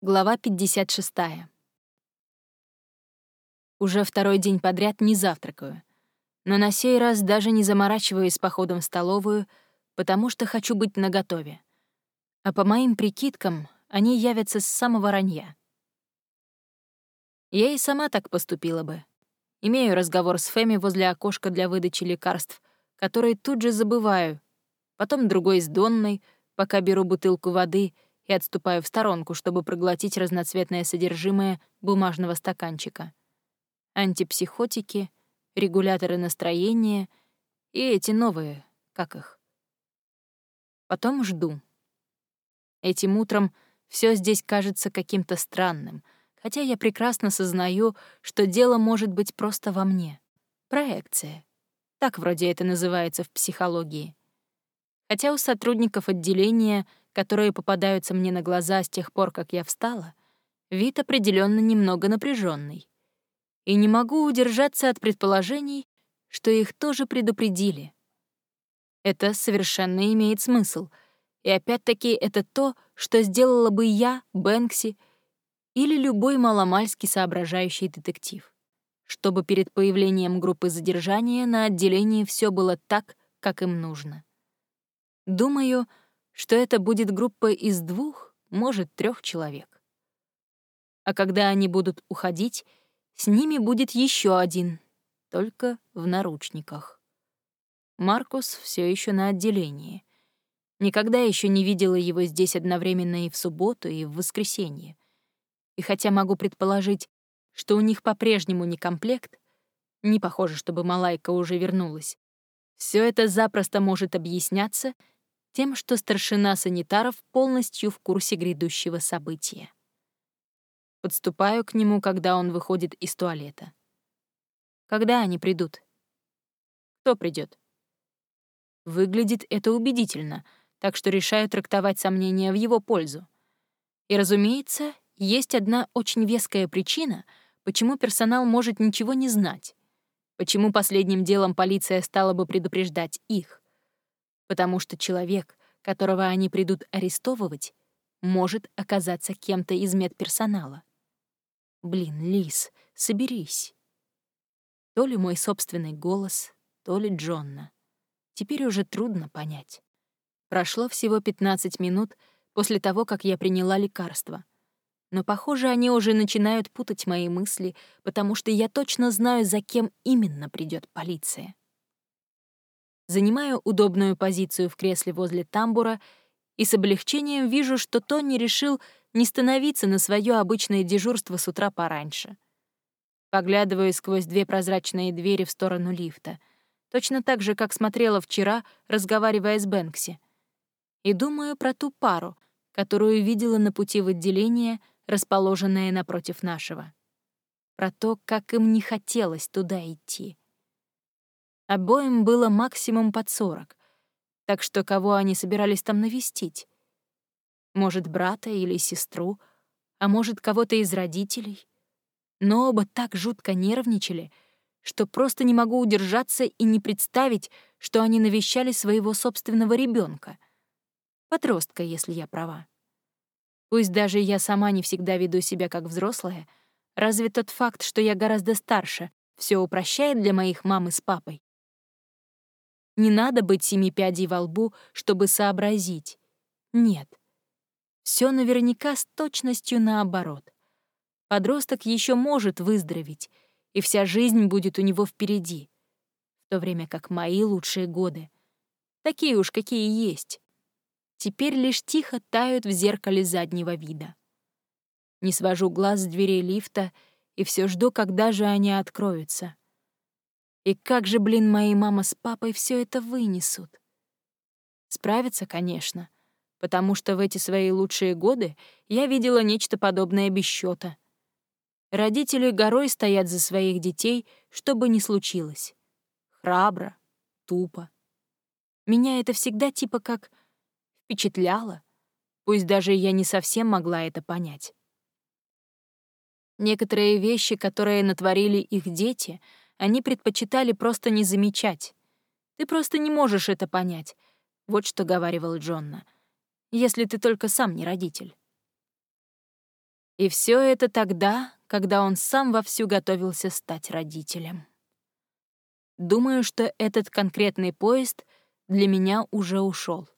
Глава 56. Уже второй день подряд не завтракаю, но на сей раз даже не заморачиваюсь походом в столовую, потому что хочу быть наготове. А по моим прикидкам, они явятся с самого ранья. Я и сама так поступила бы. Имею разговор с Фэми возле окошка для выдачи лекарств, которые тут же забываю, потом другой с Донной, пока беру бутылку воды — и отступаю в сторонку, чтобы проглотить разноцветное содержимое бумажного стаканчика. Антипсихотики, регуляторы настроения и эти новые, как их. Потом жду. Этим утром все здесь кажется каким-то странным, хотя я прекрасно сознаю, что дело может быть просто во мне. Проекция. Так вроде это называется в психологии. Хотя у сотрудников отделения которые попадаются мне на глаза с тех пор, как я встала, вид определенно немного напряженный. И не могу удержаться от предположений, что их тоже предупредили. Это совершенно имеет смысл. И опять-таки это то, что сделала бы я, Бэнкси, или любой маломальски соображающий детектив. Чтобы перед появлением группы задержания на отделении все было так, как им нужно. Думаю, что это будет группа из двух, может, трех человек. А когда они будут уходить, с ними будет еще один, только в наручниках. Маркус все еще на отделении. Никогда еще не видела его здесь одновременно и в субботу, и в воскресенье. И хотя могу предположить, что у них по-прежнему не комплект, не похоже, чтобы Малайка уже вернулась, все это запросто может объясняться — тем, что старшина санитаров полностью в курсе грядущего события. Подступаю к нему, когда он выходит из туалета. Когда они придут? Кто придет? Выглядит это убедительно, так что решаю трактовать сомнения в его пользу. И, разумеется, есть одна очень веская причина, почему персонал может ничего не знать, почему последним делом полиция стала бы предупреждать их — потому что человек, которого они придут арестовывать, может оказаться кем-то из медперсонала. Блин, Лис, соберись. То ли мой собственный голос, то ли Джонна. Теперь уже трудно понять. Прошло всего 15 минут после того, как я приняла лекарство. Но, похоже, они уже начинают путать мои мысли, потому что я точно знаю, за кем именно придет полиция. Занимаю удобную позицию в кресле возле тамбура и с облегчением вижу, что Тони решил не становиться на свое обычное дежурство с утра пораньше. Поглядываю сквозь две прозрачные двери в сторону лифта, точно так же, как смотрела вчера, разговаривая с Бэнкси. И думаю про ту пару, которую видела на пути в отделение, расположенное напротив нашего. Про то, как им не хотелось туда идти. Обоим было максимум под сорок, так что кого они собирались там навестить? Может, брата или сестру, а может, кого-то из родителей? Но оба так жутко нервничали, что просто не могу удержаться и не представить, что они навещали своего собственного ребенка. Подростка, если я права. Пусть даже я сама не всегда веду себя как взрослая, разве тот факт, что я гораздо старше, все упрощает для моих мамы с папой? Не надо быть семи пядей во лбу, чтобы сообразить. Нет. Все наверняка с точностью наоборот. Подросток еще может выздороветь, и вся жизнь будет у него впереди, в то время как мои лучшие годы, такие уж какие есть, теперь лишь тихо тают в зеркале заднего вида. Не свожу глаз с дверей лифта и все жду, когда же они откроются. И как же, блин, мои мама с папой все это вынесут? Справятся, конечно, потому что в эти свои лучшие годы я видела нечто подобное без счета. Родители горой стоят за своих детей, что бы ни случилось. Храбро, тупо. Меня это всегда типа как впечатляло, пусть даже я не совсем могла это понять. Некоторые вещи, которые натворили их дети — они предпочитали просто не замечать. Ты просто не можешь это понять. Вот что говаривал Джонна. Если ты только сам не родитель. И все это тогда, когда он сам вовсю готовился стать родителем. Думаю, что этот конкретный поезд для меня уже ушел.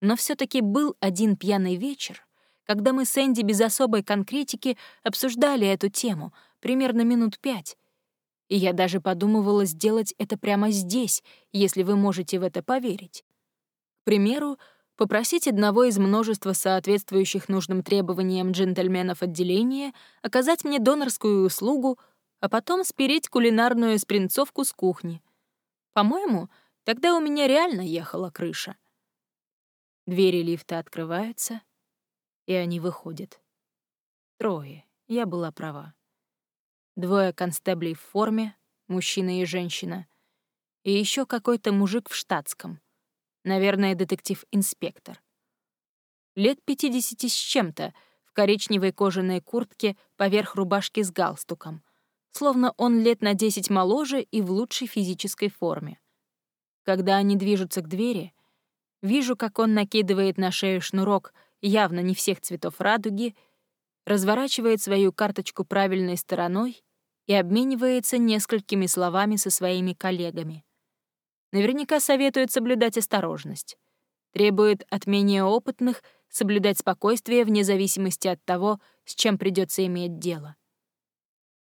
Но все таки был один пьяный вечер, когда мы с Энди без особой конкретики обсуждали эту тему примерно минут пять, и я даже подумывала сделать это прямо здесь, если вы можете в это поверить. К примеру, попросить одного из множества соответствующих нужным требованиям джентльменов отделения оказать мне донорскую услугу, а потом спереть кулинарную спринцовку с кухни. По-моему, тогда у меня реально ехала крыша. Двери лифта открываются, и они выходят. Трое, я была права. Двое констеблей в форме, мужчина и женщина, и еще какой-то мужик в штатском, наверное, детектив-инспектор. Лет 50 с чем-то, в коричневой кожаной куртке поверх рубашки с галстуком, словно он лет на 10 моложе и в лучшей физической форме. Когда они движутся к двери, вижу, как он накидывает на шею шнурок, явно не всех цветов радуги, разворачивает свою карточку правильной стороной и обменивается несколькими словами со своими коллегами. Наверняка советует соблюдать осторожность. Требует от менее опытных соблюдать спокойствие вне зависимости от того, с чем придется иметь дело.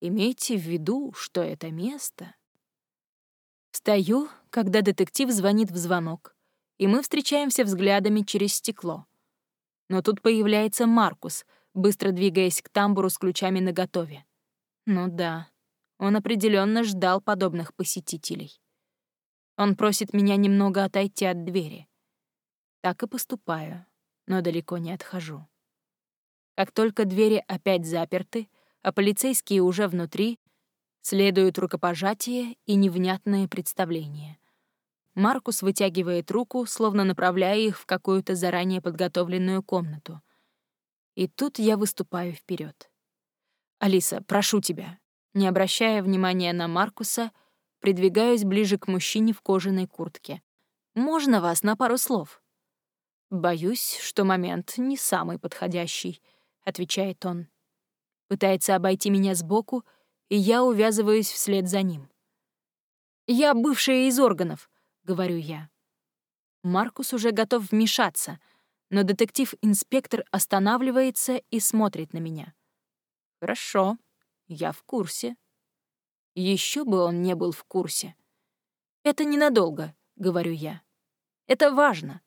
Имейте в виду, что это место... Встаю, когда детектив звонит в звонок, и мы встречаемся взглядами через стекло. Но тут появляется Маркус, быстро двигаясь к тамбуру с ключами наготове. Ну да, он определенно ждал подобных посетителей. Он просит меня немного отойти от двери. Так и поступаю, но далеко не отхожу. Как только двери опять заперты, а полицейские уже внутри, следуют рукопожатие и невнятное представление. Маркус вытягивает руку, словно направляя их в какую-то заранее подготовленную комнату. И тут я выступаю вперед. «Алиса, прошу тебя». Не обращая внимания на Маркуса, придвигаюсь ближе к мужчине в кожаной куртке. «Можно вас на пару слов?» «Боюсь, что момент не самый подходящий», — отвечает он. Пытается обойти меня сбоку, и я увязываюсь вслед за ним. «Я бывшая из органов», — говорю я. Маркус уже готов вмешаться, но детектив-инспектор останавливается и смотрит на меня. «Хорошо, я в курсе». Еще бы он не был в курсе. «Это ненадолго», — говорю я. «Это важно».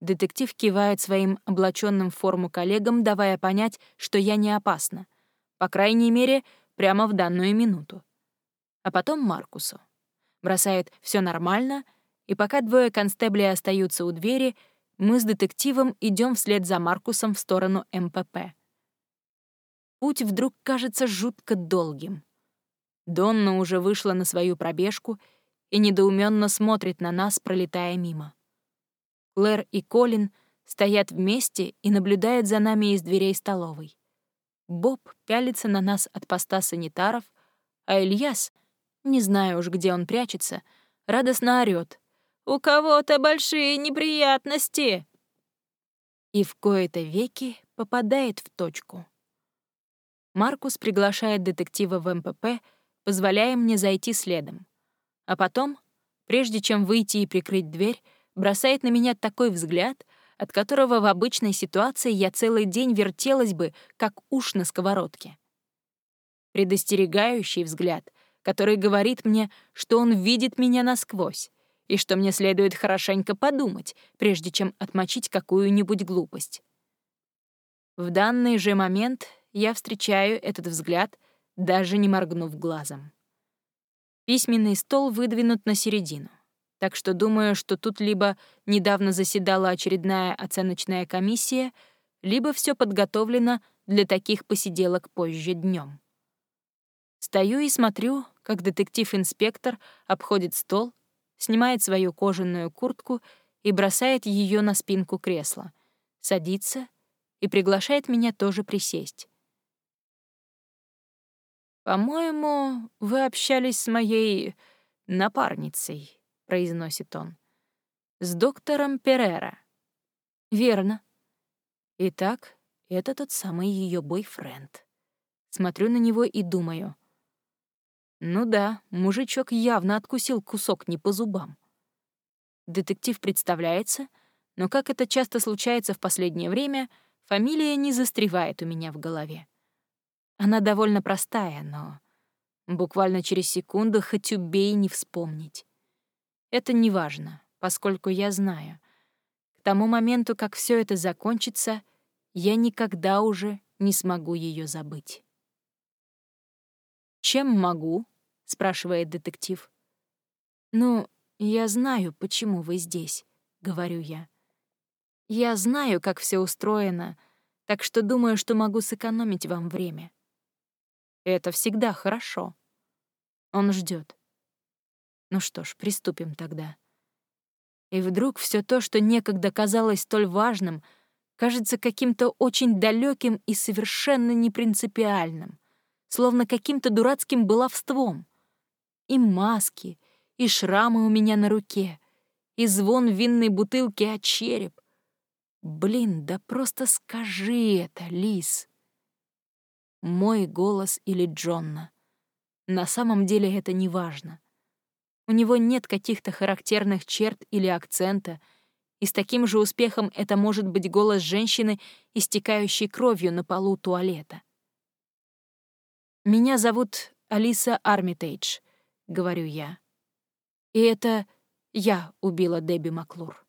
Детектив кивает своим облаченным форму коллегам, давая понять, что я не опасна. По крайней мере, прямо в данную минуту. А потом Маркусу. Бросает все нормально, и пока двое констеблей остаются у двери, мы с детективом идем вслед за Маркусом в сторону МПП. Путь вдруг кажется жутко долгим. Донна уже вышла на свою пробежку и недоуменно смотрит на нас, пролетая мимо. Клэр и Колин стоят вместе и наблюдают за нами из дверей столовой. Боб пялится на нас от поста санитаров, а Ильяс, не знаю уж, где он прячется, радостно орёт. «У кого-то большие неприятности!» И в кои-то веки попадает в точку. Маркус приглашает детектива в МПП, позволяя мне зайти следом. А потом, прежде чем выйти и прикрыть дверь, бросает на меня такой взгляд, от которого в обычной ситуации я целый день вертелась бы, как уш на сковородке. Предостерегающий взгляд, который говорит мне, что он видит меня насквозь, и что мне следует хорошенько подумать, прежде чем отмочить какую-нибудь глупость. В данный же момент я встречаю этот взгляд, даже не моргнув глазом. Письменный стол выдвинут на середину. Так что думаю, что тут либо недавно заседала очередная оценочная комиссия, либо все подготовлено для таких посиделок позже днем. Стою и смотрю, как детектив-инспектор обходит стол, снимает свою кожаную куртку и бросает ее на спинку кресла, садится и приглашает меня тоже присесть. «По-моему, вы общались с моей напарницей», — произносит он. «С доктором Перера». «Верно. Итак, это тот самый ее бойфренд. Смотрю на него и думаю. Ну да, мужичок явно откусил кусок не по зубам. Детектив представляется, но, как это часто случается в последнее время, фамилия не застревает у меня в голове. Она довольно простая, но буквально через секунду хоть убей не вспомнить. Это не важно, поскольку я знаю. К тому моменту, как все это закончится, я никогда уже не смогу ее забыть. «Чем могу?» — спрашивает детектив. «Ну, я знаю, почему вы здесь», — говорю я. «Я знаю, как все устроено, так что думаю, что могу сэкономить вам время». Это всегда хорошо. Он ждет. Ну что ж, приступим тогда. И вдруг все то, что некогда казалось столь важным, кажется каким-то очень далеким и совершенно непринципиальным, словно каким-то дурацким баловством. И маски, и шрамы у меня на руке, и звон винной бутылки от череп. Блин, да просто скажи это, Лис. Мой голос или Джонна. На самом деле это не важно. У него нет каких-то характерных черт или акцента, и с таким же успехом это может быть голос женщины, истекающей кровью на полу туалета. «Меня зовут Алиса Армитейдж», — говорю я. «И это я убила Дебби Маклур».